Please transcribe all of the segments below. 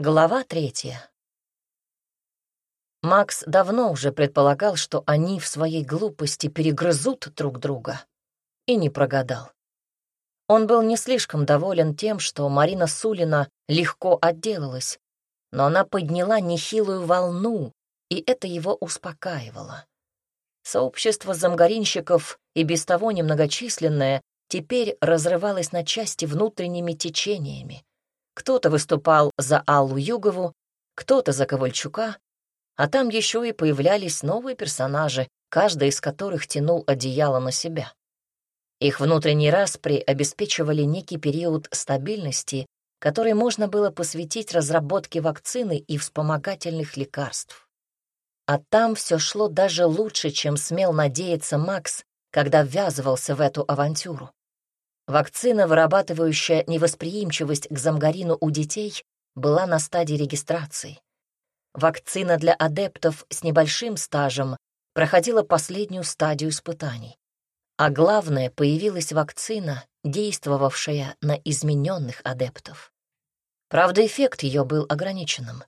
Глава третья. Макс давно уже предполагал, что они в своей глупости перегрызут друг друга, и не прогадал. Он был не слишком доволен тем, что Марина Сулина легко отделалась, но она подняла нехилую волну, и это его успокаивало. Сообщество замгаринщиков, и без того немногочисленное, теперь разрывалось на части внутренними течениями. Кто-то выступал за Аллу Югову, кто-то за Ковальчука, а там еще и появлялись новые персонажи, каждый из которых тянул одеяло на себя. Их внутренний распри обеспечивали некий период стабильности, который можно было посвятить разработке вакцины и вспомогательных лекарств. А там все шло даже лучше, чем смел надеяться Макс, когда ввязывался в эту авантюру. Вакцина, вырабатывающая невосприимчивость к замгарину у детей, была на стадии регистрации. Вакцина для адептов с небольшим стажем проходила последнюю стадию испытаний. А главное, появилась вакцина, действовавшая на измененных адептов. Правда, эффект ее был ограниченным.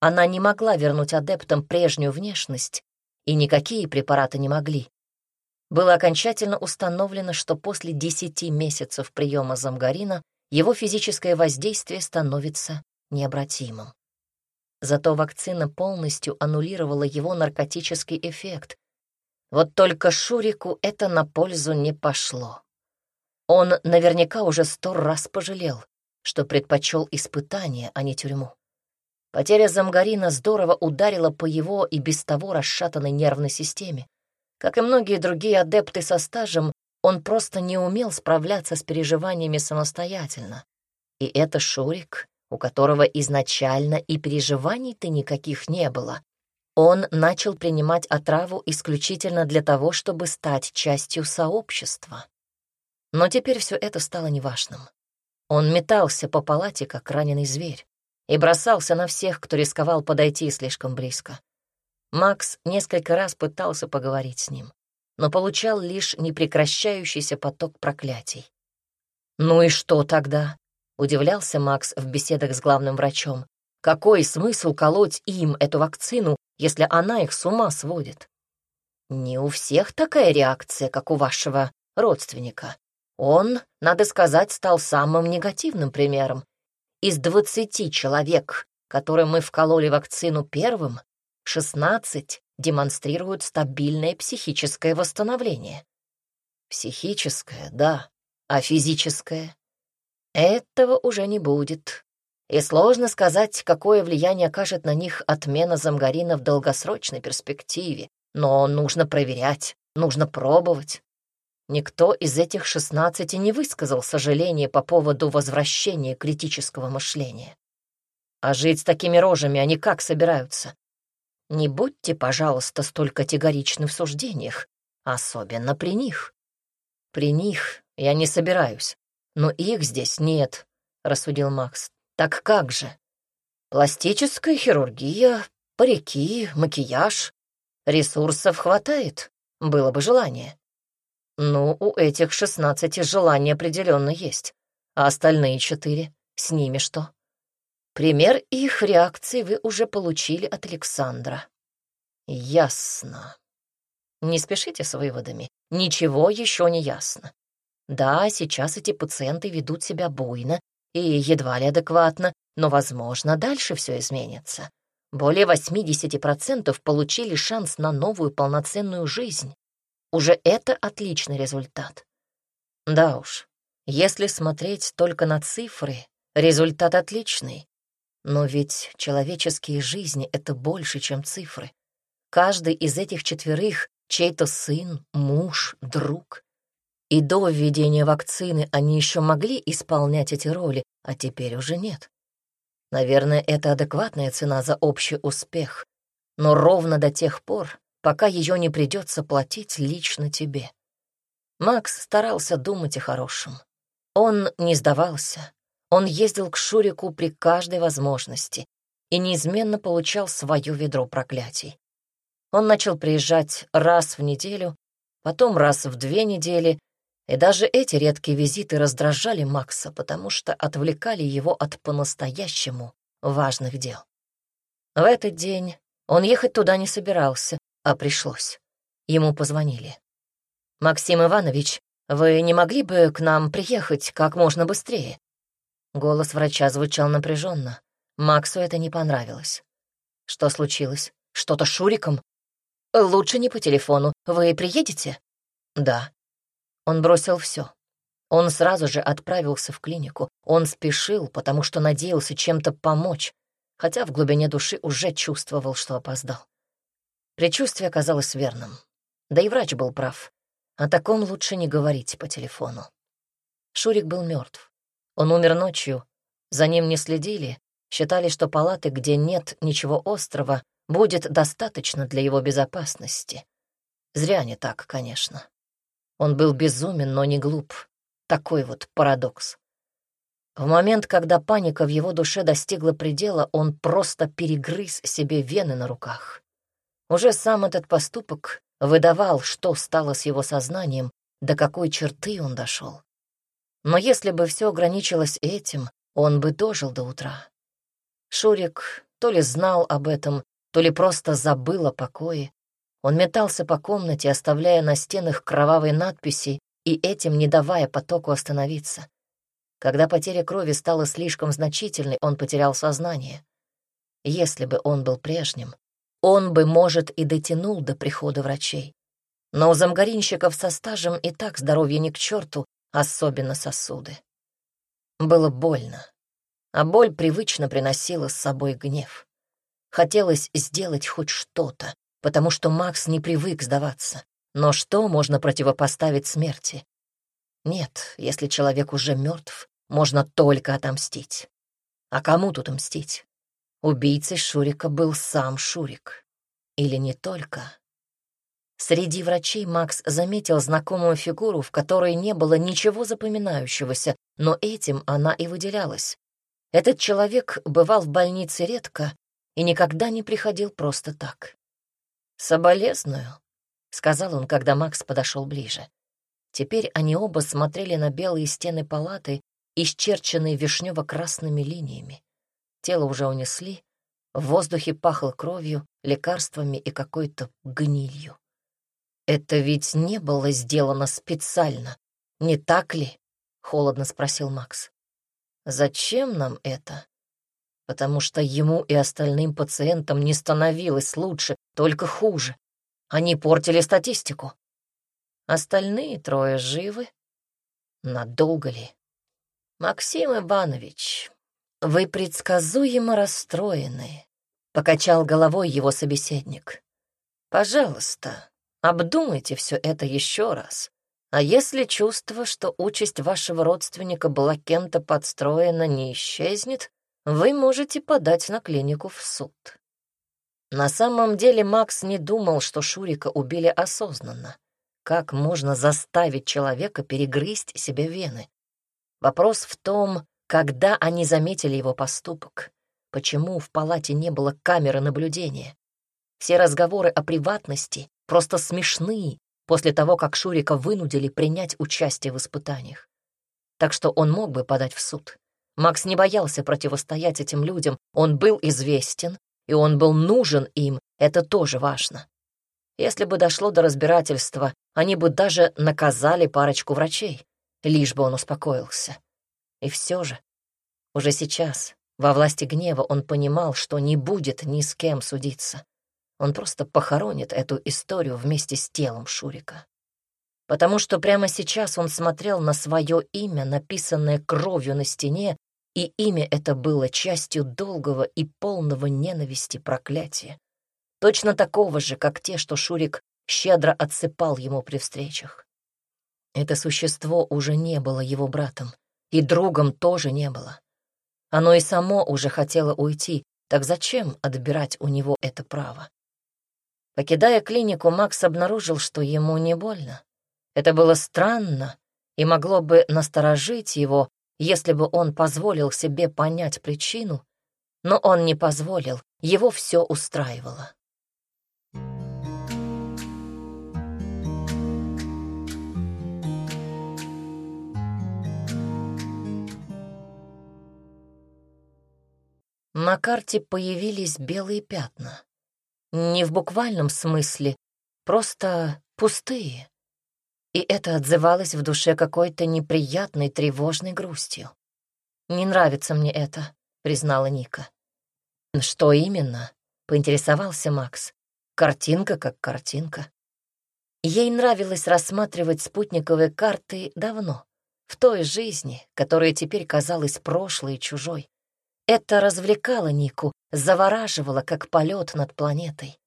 Она не могла вернуть адептам прежнюю внешность, и никакие препараты не могли было окончательно установлено, что после 10 месяцев приема замгарина его физическое воздействие становится необратимым. Зато вакцина полностью аннулировала его наркотический эффект. Вот только Шурику это на пользу не пошло. Он наверняка уже сто раз пожалел, что предпочел испытание, а не тюрьму. Потеря замгарина здорово ударила по его и без того расшатанной нервной системе. Как и многие другие адепты со стажем, он просто не умел справляться с переживаниями самостоятельно. И это Шурик, у которого изначально и переживаний-то никаких не было. Он начал принимать отраву исключительно для того, чтобы стать частью сообщества. Но теперь все это стало неважным. Он метался по палате, как раненый зверь, и бросался на всех, кто рисковал подойти слишком близко. Макс несколько раз пытался поговорить с ним, но получал лишь непрекращающийся поток проклятий. «Ну и что тогда?» — удивлялся Макс в беседах с главным врачом. «Какой смысл колоть им эту вакцину, если она их с ума сводит?» «Не у всех такая реакция, как у вашего родственника. Он, надо сказать, стал самым негативным примером. Из двадцати человек, которым мы вкололи вакцину первым, 16 демонстрируют стабильное психическое восстановление. Психическое, да, а физическое? Этого уже не будет. И сложно сказать, какое влияние окажет на них отмена замгарина в долгосрочной перспективе. Но нужно проверять, нужно пробовать. Никто из этих шестнадцати не высказал сожаления по поводу возвращения критического мышления. А жить с такими рожами они как собираются? Не будьте, пожалуйста, столь категоричны в суждениях, особенно при них. При них я не собираюсь, но их здесь нет, — рассудил Макс. Так как же? Пластическая хирургия, парики, макияж. Ресурсов хватает, было бы желание. Ну, у этих шестнадцати желание определенно есть, а остальные четыре, с ними что? Пример их реакции вы уже получили от Александра. Ясно. Не спешите с выводами. Ничего еще не ясно. Да, сейчас эти пациенты ведут себя буйно и едва ли адекватно, но, возможно, дальше все изменится. Более 80% получили шанс на новую полноценную жизнь. Уже это отличный результат. Да уж, если смотреть только на цифры, результат отличный. Но ведь человеческие жизни — это больше, чем цифры. Каждый из этих четверых — чей-то сын, муж, друг. И до введения вакцины они еще могли исполнять эти роли, а теперь уже нет. Наверное, это адекватная цена за общий успех, но ровно до тех пор, пока ее не придется платить лично тебе. Макс старался думать о хорошем. Он не сдавался, он ездил к Шурику при каждой возможности и неизменно получал свое ведро проклятий. Он начал приезжать раз в неделю, потом раз в две недели, и даже эти редкие визиты раздражали Макса, потому что отвлекали его от по-настоящему важных дел. В этот день он ехать туда не собирался, а пришлось. Ему позвонили. «Максим Иванович, вы не могли бы к нам приехать как можно быстрее?» Голос врача звучал напряженно. Максу это не понравилось. «Что случилось? Что-то с Шуриком?» «Лучше не по телефону. Вы приедете?» «Да». Он бросил все. Он сразу же отправился в клинику. Он спешил, потому что надеялся чем-то помочь, хотя в глубине души уже чувствовал, что опоздал. Предчувствие оказалось верным. Да и врач был прав. О таком лучше не говорить по телефону. Шурик был мертв. Он умер ночью. За ним не следили. Считали, что палаты, где нет ничего острого, будет достаточно для его безопасности. Зря не так, конечно. Он был безумен, но не глуп. Такой вот парадокс. В момент, когда паника в его душе достигла предела, он просто перегрыз себе вены на руках. Уже сам этот поступок выдавал, что стало с его сознанием, до какой черты он дошел. Но если бы все ограничилось этим, он бы дожил до утра. Шурик то ли знал об этом, то ли просто забыл о покое. Он метался по комнате, оставляя на стенах кровавые надписи и этим не давая потоку остановиться. Когда потеря крови стала слишком значительной, он потерял сознание. Если бы он был прежним, он бы, может, и дотянул до прихода врачей. Но у замгаринщиков со стажем и так здоровье не к черту, особенно сосуды. Было больно, а боль привычно приносила с собой гнев. Хотелось сделать хоть что-то, потому что Макс не привык сдаваться. Но что можно противопоставить смерти? Нет, если человек уже мертв, можно только отомстить. А кому тут мстить? Убийцей Шурика был сам Шурик. Или не только. Среди врачей Макс заметил знакомую фигуру, в которой не было ничего запоминающегося, но этим она и выделялась. Этот человек бывал в больнице редко и никогда не приходил просто так. «Соболезную», — сказал он, когда Макс подошел ближе. Теперь они оба смотрели на белые стены палаты, исчерченные вишнево-красными линиями. Тело уже унесли, в воздухе пахло кровью, лекарствами и какой-то гнилью. «Это ведь не было сделано специально, не так ли?» — холодно спросил Макс. «Зачем нам это?» Потому что ему и остальным пациентам не становилось лучше, только хуже. Они портили статистику. Остальные трое живы. Надолго ли? Максим Иванович, «Вы предсказуемо расстроены», — покачал головой его собеседник. «Пожалуйста, обдумайте все это еще раз. А если чувство, что участь вашего родственника была кем-то подстроена, не исчезнет, вы можете подать на клинику в суд». На самом деле Макс не думал, что Шурика убили осознанно. Как можно заставить человека перегрызть себе вены? Вопрос в том, когда они заметили его поступок? Почему в палате не было камеры наблюдения? Все разговоры о приватности просто смешны после того, как Шурика вынудили принять участие в испытаниях. Так что он мог бы подать в суд. Макс не боялся противостоять этим людям, он был известен, и он был нужен им, это тоже важно. Если бы дошло до разбирательства, они бы даже наказали парочку врачей, лишь бы он успокоился. И все же, уже сейчас, во власти гнева, он понимал, что не будет ни с кем судиться. Он просто похоронит эту историю вместе с телом Шурика. Потому что прямо сейчас он смотрел на свое имя, написанное кровью на стене, и имя это было частью долгого и полного ненависти проклятия. Точно такого же, как те, что Шурик щедро отсыпал ему при встречах. Это существо уже не было его братом. И другом тоже не было. Оно и само уже хотело уйти, так зачем отбирать у него это право? Покидая клинику, Макс обнаружил, что ему не больно. Это было странно и могло бы насторожить его, если бы он позволил себе понять причину, но он не позволил, его все устраивало. На карте появились белые пятна. Не в буквальном смысле, просто пустые. И это отзывалось в душе какой-то неприятной, тревожной грустью. «Не нравится мне это», — признала Ника. «Что именно?» — поинтересовался Макс. «Картинка как картинка». Ей нравилось рассматривать спутниковые карты давно, в той жизни, которая теперь казалась прошлой и чужой. Это развлекало Нику, завораживало, как полет над планетой.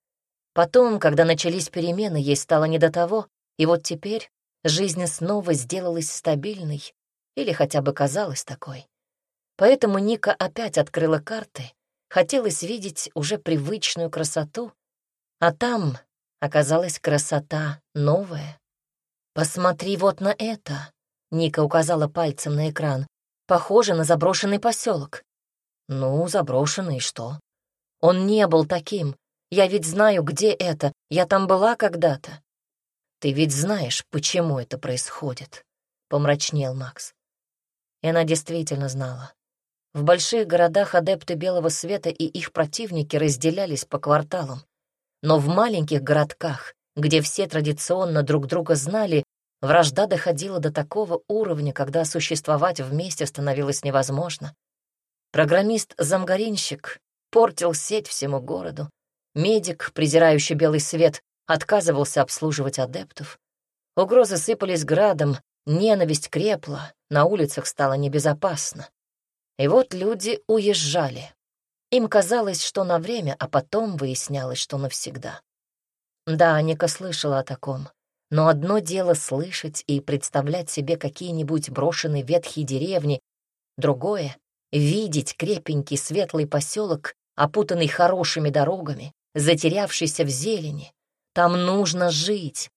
Потом, когда начались перемены, ей стало не до того, и вот теперь жизнь снова сделалась стабильной или хотя бы казалась такой. Поэтому Ника опять открыла карты, хотелось видеть уже привычную красоту, а там оказалась красота новая. «Посмотри вот на это!» — Ника указала пальцем на экран. «Похоже на заброшенный поселок. «Ну, заброшенный, что?» «Он не был таким. Я ведь знаю, где это. Я там была когда-то». «Ты ведь знаешь, почему это происходит», — помрачнел Макс. И она действительно знала. В больших городах адепты Белого Света и их противники разделялись по кварталам. Но в маленьких городках, где все традиционно друг друга знали, вражда доходила до такого уровня, когда существовать вместе становилось невозможно. Программист-замгаринщик портил сеть всему городу. Медик, презирающий белый свет, отказывался обслуживать адептов. Угрозы сыпались градом, ненависть крепла, на улицах стало небезопасно. И вот люди уезжали. Им казалось, что на время, а потом выяснялось, что навсегда. Да, Ника слышала о таком. Но одно дело слышать и представлять себе какие-нибудь брошенные ветхие деревни, другое — видеть крепенький светлый поселок, опутанный хорошими дорогами, затерявшийся в зелени. Там нужно жить.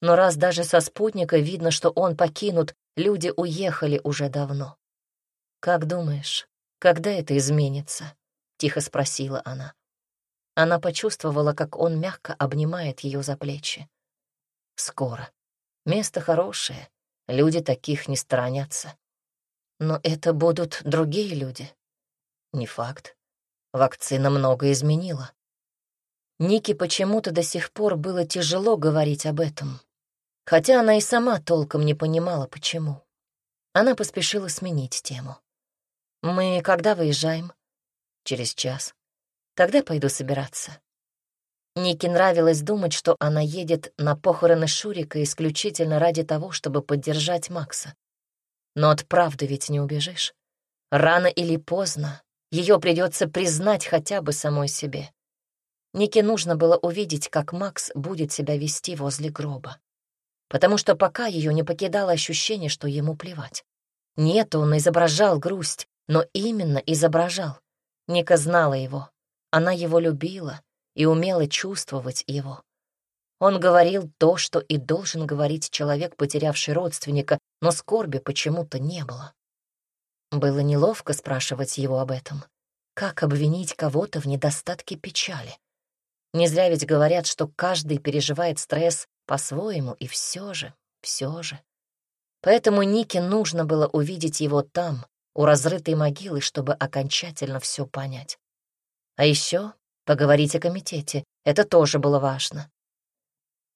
Но раз даже со спутника видно, что он покинут, люди уехали уже давно. «Как думаешь, когда это изменится?» — тихо спросила она. Она почувствовала, как он мягко обнимает ее за плечи. «Скоро. Место хорошее, люди таких не сторонятся. Но это будут другие люди. Не факт. Вакцина много изменила. Нике почему-то до сих пор было тяжело говорить об этом, хотя она и сама толком не понимала, почему. Она поспешила сменить тему. «Мы когда выезжаем?» «Через час. Тогда пойду собираться». Нике нравилось думать, что она едет на похороны Шурика исключительно ради того, чтобы поддержать Макса. Но от правды ведь не убежишь. Рано или поздно ее придется признать хотя бы самой себе. Нике нужно было увидеть, как Макс будет себя вести возле гроба. Потому что пока ее не покидало ощущение, что ему плевать. Нет, он изображал грусть, но именно изображал. Ника знала его. Она его любила и умела чувствовать его. Он говорил то, что и должен говорить человек, потерявший родственника, но скорби почему-то не было. Было неловко спрашивать его об этом. Как обвинить кого-то в недостатке печали? Не зря ведь говорят, что каждый переживает стресс по-своему, и все же, все же. Поэтому Нике нужно было увидеть его там, у разрытой могилы, чтобы окончательно все понять. А еще поговорить о комитете. Это тоже было важно.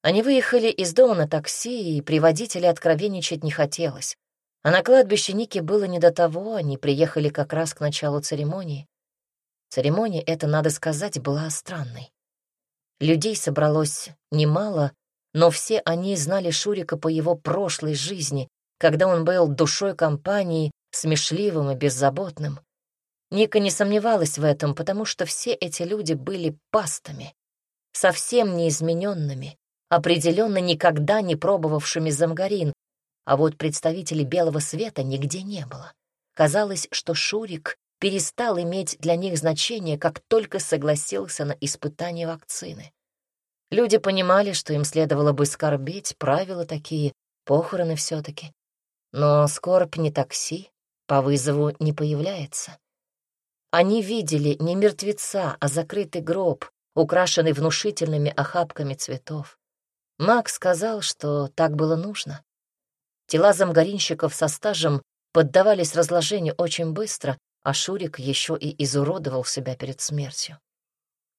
Они выехали из дома на такси, и при водителе откровенничать не хотелось. А на кладбище Ники было не до того, они приехали как раз к началу церемонии. Церемония эта, надо сказать, была странной. Людей собралось немало, но все они знали Шурика по его прошлой жизни, когда он был душой компании смешливым и беззаботным. Ника не сомневалась в этом, потому что все эти люди были пастами, совсем неизмененными, определенно никогда не пробовавшими замгарин, а вот представителей белого света нигде не было. Казалось, что Шурик перестал иметь для них значение, как только согласился на испытание вакцины. Люди понимали, что им следовало бы скорбеть, правила такие, похороны все таки Но скорбь не такси, по вызову не появляется. Они видели не мертвеца, а закрытый гроб, украшенный внушительными охапками цветов. Макс сказал, что так было нужно. Тела замгаринщиков со стажем поддавались разложению очень быстро, а Шурик еще и изуродовал себя перед смертью.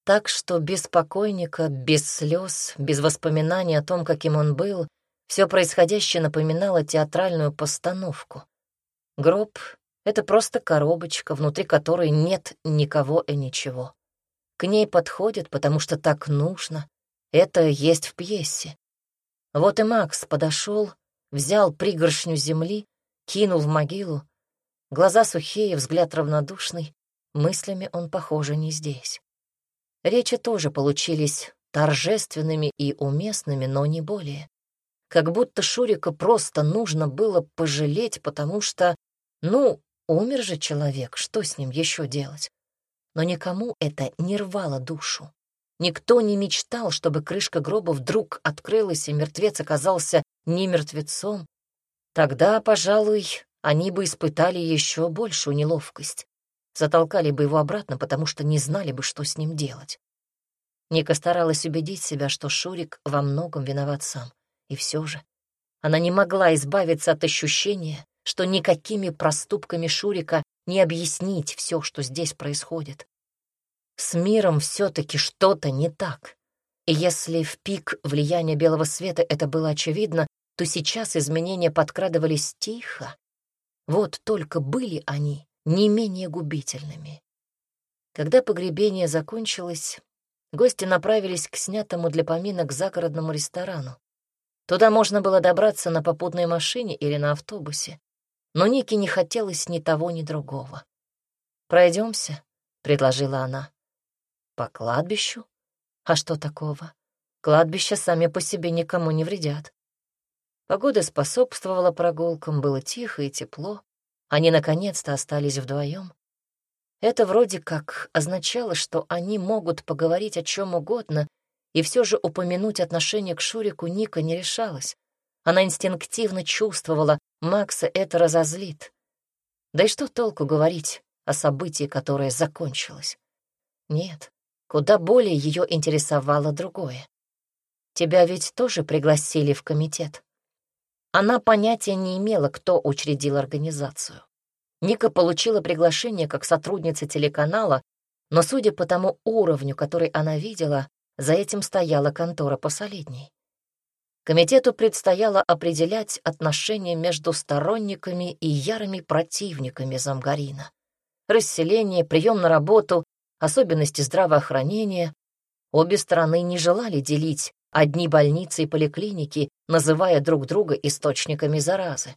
Так что без покойника, без слез, без воспоминаний о том, каким он был, все происходящее напоминало театральную постановку. Гроб — это просто коробочка, внутри которой нет никого и ничего. К ней подходит, потому что так нужно. Это есть в пьесе. Вот и Макс подошел, взял пригоршню земли, кинул в могилу. Глаза сухие, взгляд равнодушный. Мыслями он, похоже, не здесь. Речи тоже получились торжественными и уместными, но не более. Как будто Шурика просто нужно было пожалеть, потому что, ну, умер же человек, что с ним еще делать? Но никому это не рвало душу. Никто не мечтал, чтобы крышка гроба вдруг открылась, и мертвец оказался не мертвецом. Тогда, пожалуй, они бы испытали еще большую неловкость затолкали бы его обратно, потому что не знали бы, что с ним делать. Ника старалась убедить себя, что Шурик во многом виноват сам. И все же она не могла избавиться от ощущения, что никакими проступками Шурика не объяснить все, что здесь происходит. С миром все-таки что-то не так. И если в пик влияния белого света это было очевидно, то сейчас изменения подкрадывались тихо. Вот только были они не менее губительными. Когда погребение закончилось, гости направились к снятому для поминок загородному ресторану. Туда можно было добраться на попутной машине или на автобусе, но Нике не хотелось ни того, ни другого. Пройдемся, предложила она. «По кладбищу? А что такого? Кладбища сами по себе никому не вредят». Погода способствовала прогулкам, было тихо и тепло. Они наконец-то остались вдвоем. Это вроде как означало, что они могут поговорить о чем угодно, и все же упомянуть отношение к Шурику Ника не решалась. Она инстинктивно чувствовала, Макса это разозлит. Да и что толку говорить о событии, которое закончилось? Нет, куда более ее интересовало другое. Тебя ведь тоже пригласили в комитет. Она понятия не имела, кто учредил организацию. Ника получила приглашение как сотрудница телеканала, но, судя по тому уровню, который она видела, за этим стояла контора посолидней. Комитету предстояло определять отношения между сторонниками и ярыми противниками Замгарина. Расселение, прием на работу, особенности здравоохранения. Обе стороны не желали делить одни больницы и поликлиники, называя друг друга источниками заразы.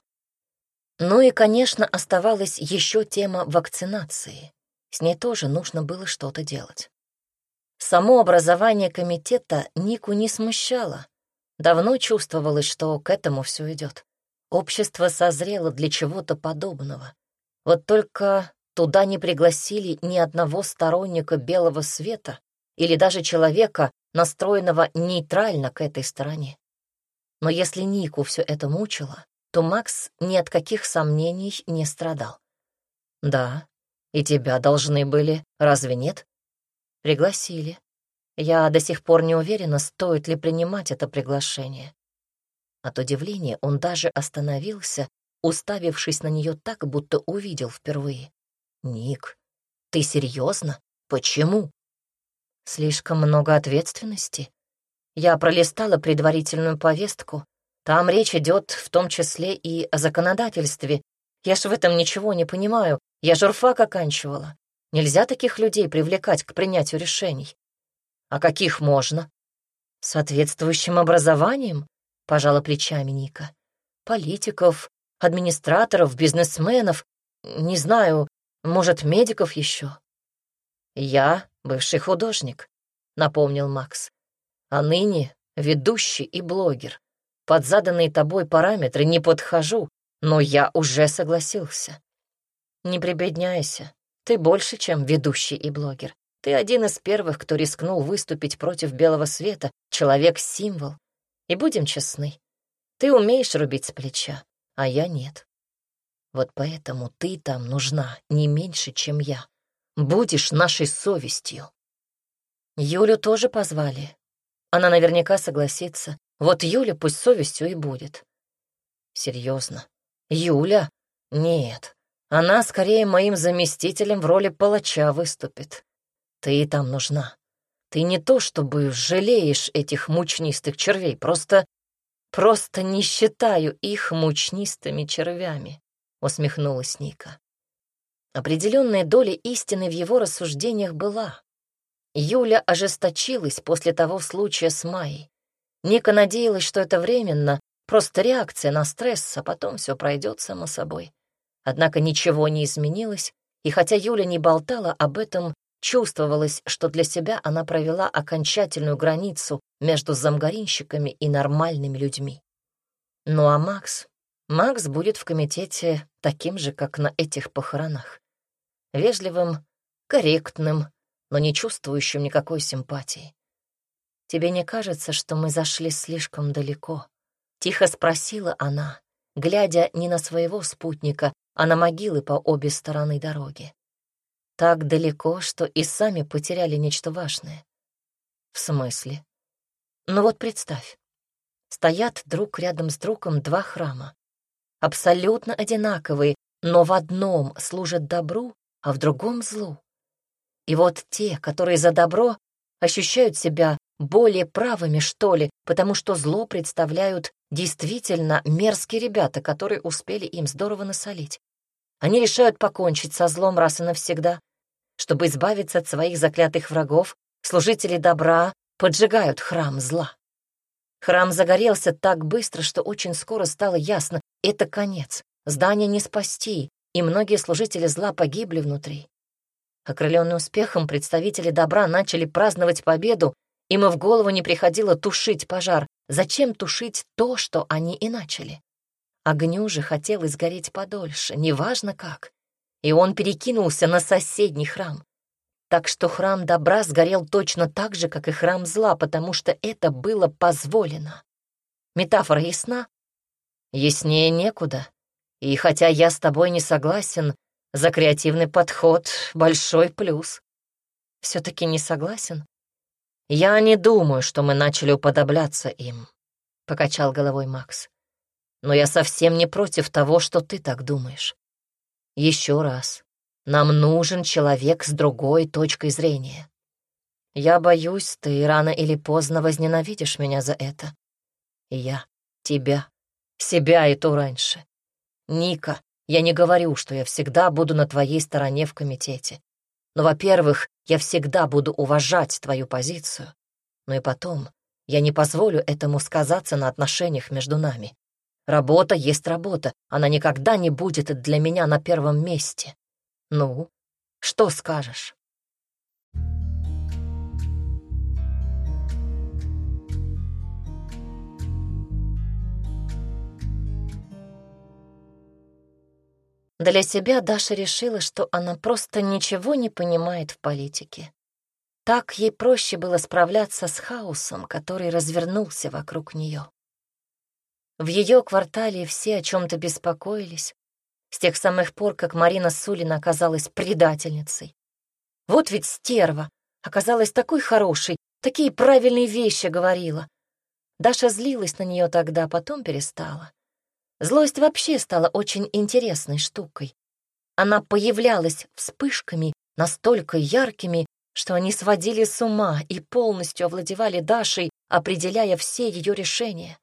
Ну и, конечно, оставалась еще тема вакцинации. С ней тоже нужно было что-то делать. Само образование комитета Нику не смущало. Давно чувствовалось, что к этому все идет. Общество созрело для чего-то подобного. Вот только туда не пригласили ни одного сторонника белого света или даже человека, настроенного нейтрально к этой стороне. Но если Нику все это мучило, то Макс ни от каких сомнений не страдал. «Да, и тебя должны были, разве нет?» «Пригласили. Я до сих пор не уверена, стоит ли принимать это приглашение». От удивления он даже остановился, уставившись на нее так, будто увидел впервые. «Ник, ты серьезно? Почему?» Слишком много ответственности. Я пролистала предварительную повестку. Там речь идет в том числе и о законодательстве. Я ж в этом ничего не понимаю. Я журфак оканчивала. Нельзя таких людей привлекать к принятию решений. А каких можно? Соответствующим образованием, пожала плечами Ника. Политиков, администраторов, бизнесменов, не знаю, может, медиков еще. Я бывший художник, напомнил Макс. А ныне ведущий и блогер. Под заданные тобой параметры не подхожу, но я уже согласился. Не прибедняйся. Ты больше, чем ведущий и блогер. Ты один из первых, кто рискнул выступить против белого света, человек-символ. И будем честны, ты умеешь рубить с плеча, а я нет. Вот поэтому ты там нужна не меньше, чем я. Будешь нашей совестью. Юлю тоже позвали. Она наверняка согласится. Вот Юля пусть совестью и будет. Серьезно. Юля? Нет. Она скорее моим заместителем в роли палача выступит. Ты там нужна. Ты не то чтобы жалеешь этих мучнистых червей, просто... Просто не считаю их мучнистыми червями, — усмехнулась Ника. Определенная доля истины в его рассуждениях была. Юля ожесточилась после того случая с Майей. Ника надеялась, что это временно, просто реакция на стресс, а потом все пройдет само собой. Однако ничего не изменилось, и хотя Юля не болтала об этом, чувствовалось, что для себя она провела окончательную границу между замгаринщиками и нормальными людьми. Ну а Макс? Макс будет в комитете таким же, как на этих похоронах. Вежливым, корректным, но не чувствующим никакой симпатии. «Тебе не кажется, что мы зашли слишком далеко?» — тихо спросила она, глядя не на своего спутника, а на могилы по обе стороны дороги. Так далеко, что и сами потеряли нечто важное. В смысле? Ну вот представь. Стоят друг рядом с другом два храма. Абсолютно одинаковые, но в одном служат добру, а в другом — злу. И вот те, которые за добро, ощущают себя более правыми, что ли, потому что зло представляют действительно мерзкие ребята, которые успели им здорово насолить. Они решают покончить со злом раз и навсегда. Чтобы избавиться от своих заклятых врагов, служители добра поджигают храм зла. Храм загорелся так быстро, что очень скоро стало ясно — это конец, здание не спасти, и многие служители зла погибли внутри. Окрыленные успехом, представители добра начали праздновать победу, им и в голову не приходило тушить пожар. Зачем тушить то, что они и начали? Огню же хотелось гореть подольше, неважно как. И он перекинулся на соседний храм. Так что храм добра сгорел точно так же, как и храм зла, потому что это было позволено. Метафора ясна? Яснее некуда. И хотя я с тобой не согласен, за креативный подход — большой плюс. Все-таки не согласен? Я не думаю, что мы начали уподобляться им, — покачал головой Макс. Но я совсем не против того, что ты так думаешь. Еще раз, нам нужен человек с другой точкой зрения. Я боюсь, ты рано или поздно возненавидишь меня за это. И я тебя, себя и то раньше. Ника, я не говорю, что я всегда буду на твоей стороне в комитете. Но, во-первых, я всегда буду уважать твою позицию. Но и потом, я не позволю этому сказаться на отношениях между нами. Работа есть работа, она никогда не будет для меня на первом месте. Ну, что скажешь? Для себя Даша решила, что она просто ничего не понимает в политике. Так ей проще было справляться с хаосом, который развернулся вокруг нее. В ее квартале все о чем-то беспокоились, с тех самых пор, как Марина Сулина оказалась предательницей. Вот ведь стерва оказалась такой хорошей, такие правильные вещи говорила. Даша злилась на нее тогда, потом перестала. Злость вообще стала очень интересной штукой. Она появлялась вспышками, настолько яркими, что они сводили с ума и полностью овладевали Дашей, определяя все ее решения.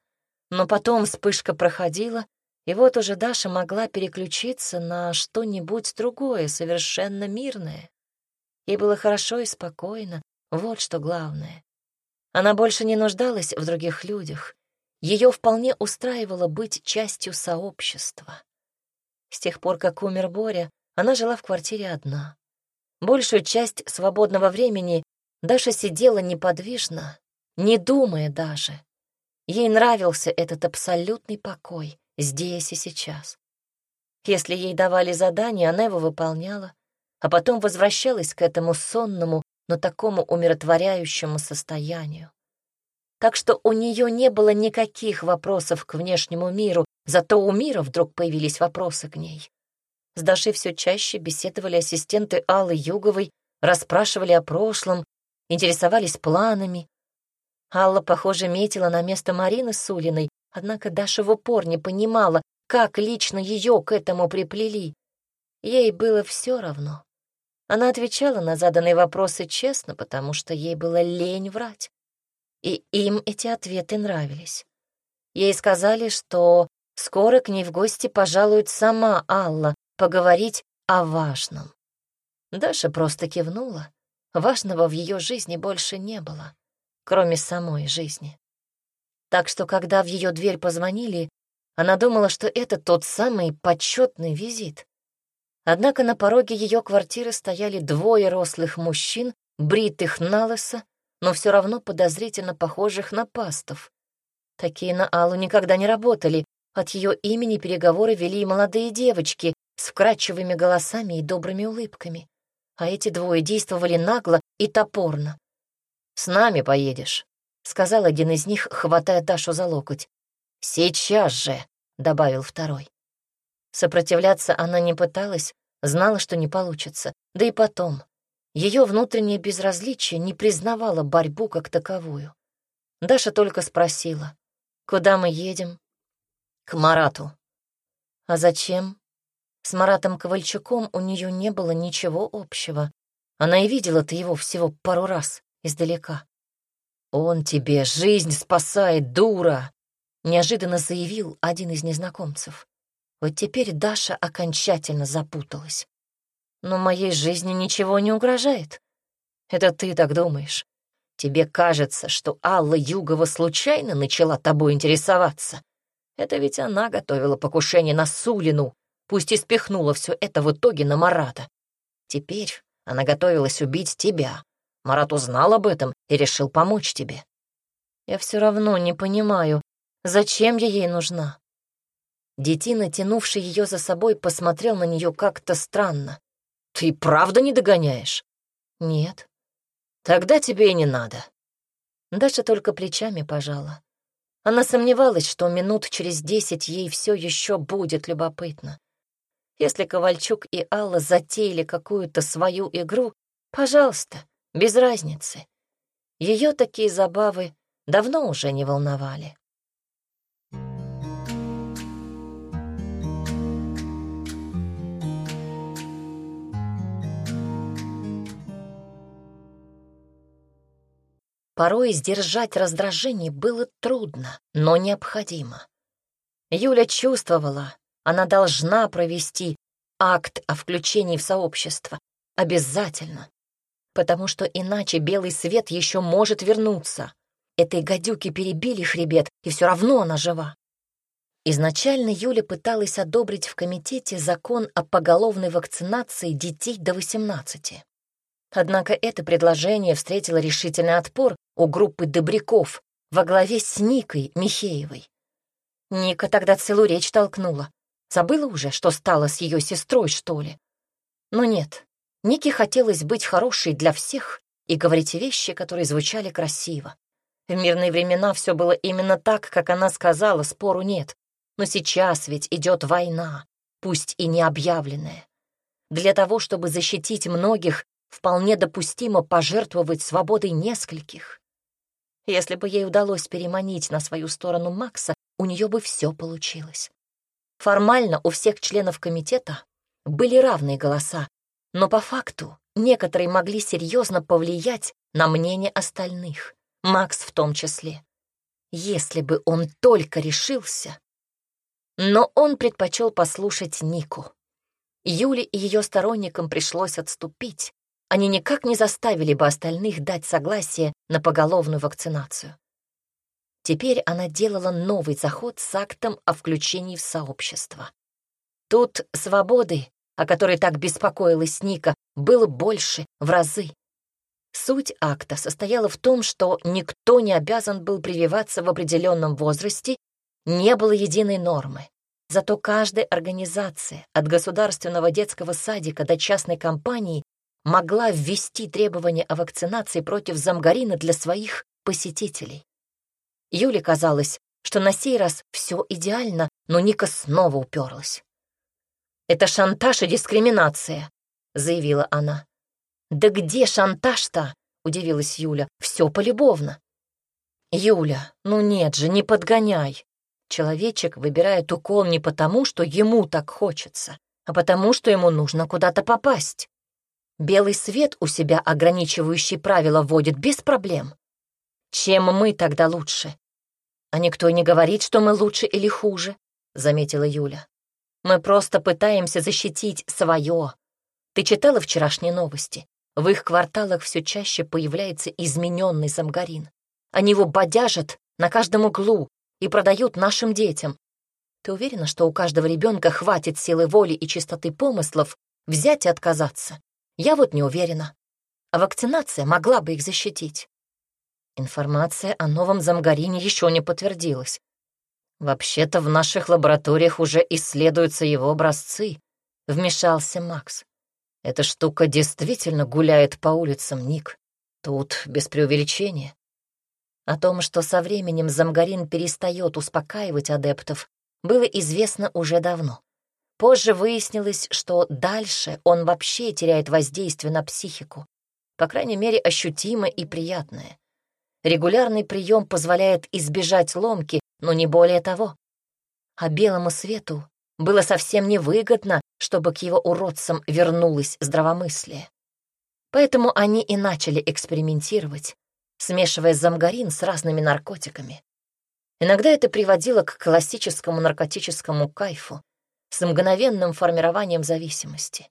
Но потом вспышка проходила, и вот уже Даша могла переключиться на что-нибудь другое, совершенно мирное. Ей было хорошо и спокойно, вот что главное. Она больше не нуждалась в других людях, ее вполне устраивало быть частью сообщества. С тех пор, как умер Боря, она жила в квартире одна. Большую часть свободного времени Даша сидела неподвижно, не думая даже. Ей нравился этот абсолютный покой здесь и сейчас. Если ей давали задание, она его выполняла, а потом возвращалась к этому сонному, но такому умиротворяющему состоянию так что у нее не было никаких вопросов к внешнему миру, зато у мира вдруг появились вопросы к ней. С Дашей все чаще беседовали ассистенты Аллы Юговой, расспрашивали о прошлом, интересовались планами. Алла, похоже, метила на место Марины Сулиной, однако Даша в упор не понимала, как лично ее к этому приплели. ей было все равно. Она отвечала на заданные вопросы честно, потому что ей было лень врать. И им эти ответы нравились. Ей сказали, что скоро к ней в гости пожалует сама Алла поговорить о важном. Даша просто кивнула. Важного в ее жизни больше не было, кроме самой жизни. Так что, когда в ее дверь позвонили, она думала, что это тот самый почетный визит. Однако на пороге ее квартиры стояли двое рослых мужчин, бритых на лысо, но все равно подозрительно похожих на пастов. Такие на Аллу никогда не работали. От ее имени переговоры вели молодые девочки с вкрадчивыми голосами и добрыми улыбками. А эти двое действовали нагло и топорно. «С нами поедешь», — сказал один из них, хватая Дашу за локоть. «Сейчас же», — добавил второй. Сопротивляться она не пыталась, знала, что не получится. Да и потом, ее внутреннее безразличие не признавало борьбу как таковую. Даша только спросила, «Куда мы едем?» «К Марату». «А зачем?» С Маратом Ковальчуком у нее не было ничего общего. Она и видела-то его всего пару раз издалека. «Он тебе жизнь спасает, дура!» — неожиданно заявил один из незнакомцев. Вот теперь Даша окончательно запуталась. «Но моей жизни ничего не угрожает. Это ты так думаешь. Тебе кажется, что Алла Югова случайно начала тобой интересоваться? Это ведь она готовила покушение на Сулину, пусть и спихнула все это в итоге на Марата. Теперь она готовилась убить тебя. Марат узнал об этом и решил помочь тебе. Я все равно не понимаю, зачем я ей нужна. Детина, тянувший ее за собой, посмотрел на нее как-то странно. «Ты правда не догоняешь?» «Нет». «Тогда тебе и не надо». Даша только плечами пожала. Она сомневалась, что минут через десять ей все еще будет любопытно. Если Ковальчук и Алла затеяли какую-то свою игру, пожалуйста, без разницы. Ее такие забавы давно уже не волновали. Порой сдержать раздражение было трудно, но необходимо. Юля чувствовала, она должна провести акт о включении в сообщество. Обязательно. Потому что иначе белый свет еще может вернуться. Этой гадюке перебили хребет, и все равно она жива. Изначально Юля пыталась одобрить в комитете закон о поголовной вакцинации детей до 18. Однако это предложение встретило решительный отпор у группы добряков во главе с Никой Михеевой. Ника тогда целую речь толкнула. Забыла уже, что стало с ее сестрой, что ли? Но нет, Нике хотелось быть хорошей для всех и говорить вещи, которые звучали красиво. В мирные времена все было именно так, как она сказала, спору нет. Но сейчас ведь идет война, пусть и не объявленная. Для того, чтобы защитить многих, вполне допустимо пожертвовать свободой нескольких. Если бы ей удалось переманить на свою сторону Макса, у нее бы все получилось. Формально у всех членов комитета были равные голоса, но по факту некоторые могли серьезно повлиять на мнение остальных, Макс в том числе. Если бы он только решился. Но он предпочел послушать Нику. Юле и ее сторонникам пришлось отступить, они никак не заставили бы остальных дать согласие на поголовную вакцинацию. Теперь она делала новый заход с актом о включении в сообщество. Тут свободы, о которой так беспокоилась Ника, было больше в разы. Суть акта состояла в том, что никто не обязан был прививаться в определенном возрасте, не было единой нормы. Зато каждая организация, от государственного детского садика до частной компании, могла ввести требования о вакцинации против замгарина для своих посетителей. Юле казалось, что на сей раз все идеально, но Ника снова уперлась. «Это шантаж и дискриминация», — заявила она. «Да где шантаж-то?» — удивилась Юля. «Все полюбовно». «Юля, ну нет же, не подгоняй. Человечек выбирает укол не потому, что ему так хочется, а потому что ему нужно куда-то попасть. Белый свет у себя ограничивающие правила вводит без проблем. Чем мы тогда лучше? А никто не говорит, что мы лучше или хуже, заметила Юля. Мы просто пытаемся защитить свое. Ты читала вчерашние новости? В их кварталах все чаще появляется измененный замгарин. Они его бодяжат на каждом углу и продают нашим детям. Ты уверена, что у каждого ребенка хватит силы воли и чистоты помыслов взять и отказаться? Я вот не уверена. А вакцинация могла бы их защитить. Информация о новом замгарине еще не подтвердилась. Вообще-то в наших лабораториях уже исследуются его образцы, вмешался Макс. Эта штука действительно гуляет по улицам, Ник. Тут без преувеличения. О том, что со временем замгарин перестает успокаивать адептов, было известно уже давно. Позже выяснилось, что дальше он вообще теряет воздействие на психику, по крайней мере, ощутимо и приятное. Регулярный прием позволяет избежать ломки, но не более того. А белому свету было совсем невыгодно, чтобы к его уродцам вернулось здравомыслие. Поэтому они и начали экспериментировать, смешивая замгарин с разными наркотиками. Иногда это приводило к классическому наркотическому кайфу с мгновенным формированием зависимости.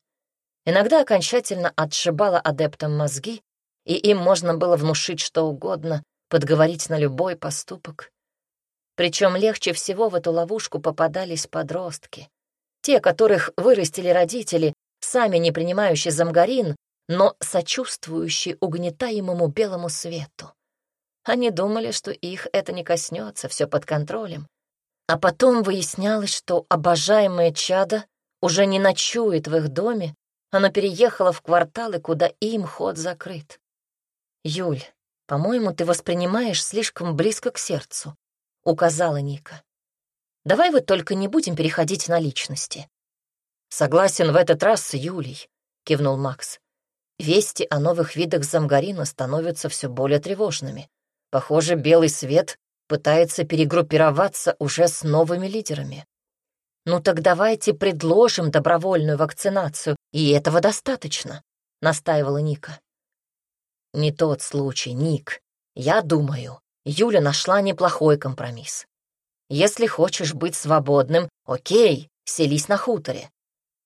Иногда окончательно отшибало адептам мозги, и им можно было внушить что угодно, подговорить на любой поступок. Причем легче всего в эту ловушку попадались подростки. Те, которых вырастили родители, сами не принимающие замгарин, но сочувствующие угнетаемому белому свету. Они думали, что их это не коснется, все под контролем. А потом выяснялось, что обожаемое чадо уже не ночует в их доме, оно переехало в кварталы, куда им ход закрыт. «Юль, по-моему, ты воспринимаешь слишком близко к сердцу», — указала Ника. «Давай вот только не будем переходить на личности». «Согласен в этот раз с Юлей», — кивнул Макс. «Вести о новых видах замгарина становятся все более тревожными. Похоже, белый свет пытается перегруппироваться уже с новыми лидерами. Ну так давайте предложим добровольную вакцинацию, и этого достаточно, настаивала Ника. Не тот случай, Ник. Я думаю, Юля нашла неплохой компромисс. Если хочешь быть свободным, окей, селись на хуторе.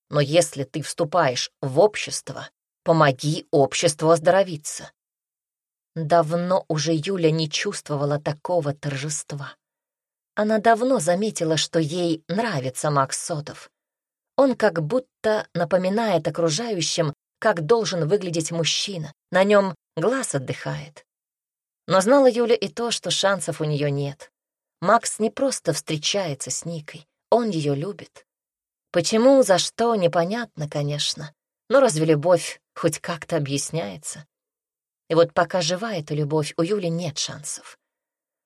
Но если ты вступаешь в общество, помоги обществу оздоровиться. Давно уже Юля не чувствовала такого торжества. Она давно заметила, что ей нравится Макс Сотов. Он как будто напоминает окружающим, как должен выглядеть мужчина. На нем глаз отдыхает. Но знала Юля и то, что шансов у нее нет. Макс не просто встречается с Никой, он ее любит. Почему, за что, непонятно, конечно. Но разве любовь хоть как-то объясняется? И вот пока жива эта любовь, у Юли нет шансов.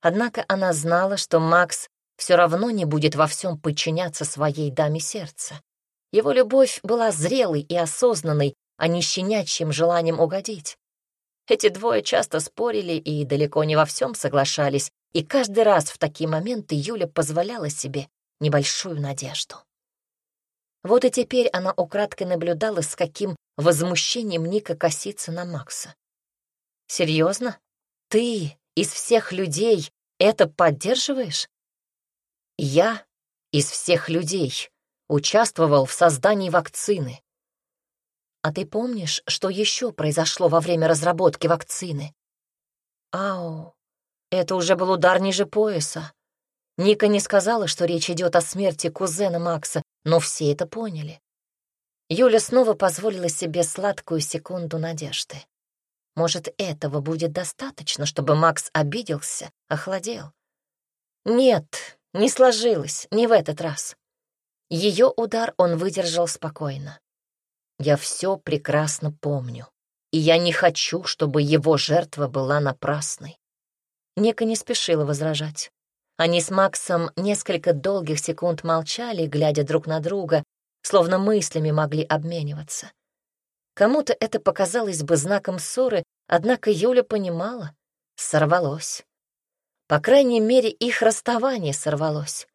Однако она знала, что Макс все равно не будет во всем подчиняться своей даме сердца. Его любовь была зрелой и осознанной, а не щенячьим желанием угодить. Эти двое часто спорили и далеко не во всем соглашались, и каждый раз в такие моменты Юля позволяла себе небольшую надежду. Вот и теперь она украдкой наблюдала, с каким возмущением Ника косится на Макса. Серьезно? Ты из всех людей это поддерживаешь? Я из всех людей участвовал в создании вакцины. А ты помнишь, что еще произошло во время разработки вакцины? Ау, это уже был удар ниже пояса. Ника не сказала, что речь идет о смерти кузена Макса, но все это поняли. Юля снова позволила себе сладкую секунду надежды. Может, этого будет достаточно, чтобы Макс обиделся, охладел? Нет, не сложилось, не в этот раз. Ее удар он выдержал спокойно. Я все прекрасно помню, и я не хочу, чтобы его жертва была напрасной. Ника не спешила возражать. Они с Максом несколько долгих секунд молчали, глядя друг на друга, словно мыслями могли обмениваться. Кому-то это показалось бы знаком ссоры, однако Юля понимала — сорвалось. По крайней мере, их расставание сорвалось.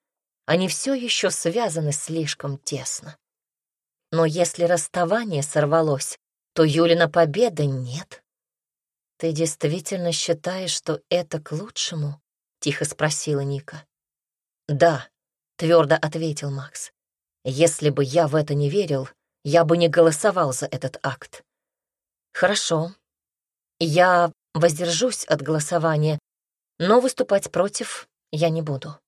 Они все еще связаны слишком тесно. Но если расставание сорвалось, то Юлина победа нет. «Ты действительно считаешь, что это к лучшему?» — тихо спросила Ника. «Да», — твердо ответил Макс. «Если бы я в это не верил, я бы не голосовал за этот акт». «Хорошо. Я воздержусь от голосования, но выступать против я не буду».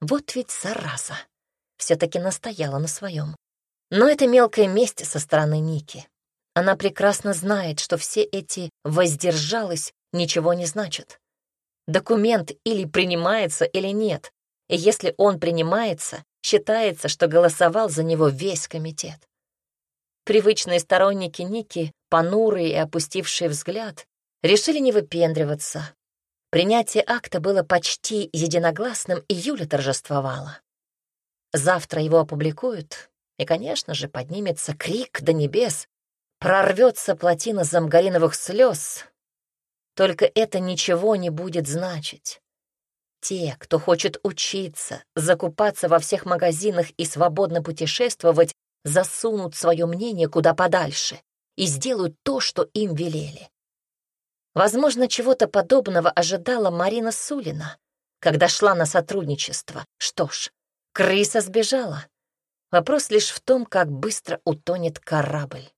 Вот ведь зараза. Все-таки настояла на своем. Но это мелкая месть со стороны Ники. Она прекрасно знает, что все эти «воздержалась» ничего не значат. Документ или принимается, или нет. И если он принимается, считается, что голосовал за него весь комитет. Привычные сторонники Ники, понурые и опустившие взгляд, решили не выпендриваться. Принятие акта было почти единогласным, и Юля торжествовала. Завтра его опубликуют, и, конечно же, поднимется крик до небес, прорвется плотина замгариновых слез. Только это ничего не будет значить. Те, кто хочет учиться, закупаться во всех магазинах и свободно путешествовать, засунут свое мнение куда подальше и сделают то, что им велели. Возможно, чего-то подобного ожидала Марина Сулина, когда шла на сотрудничество. Что ж, крыса сбежала. Вопрос лишь в том, как быстро утонет корабль.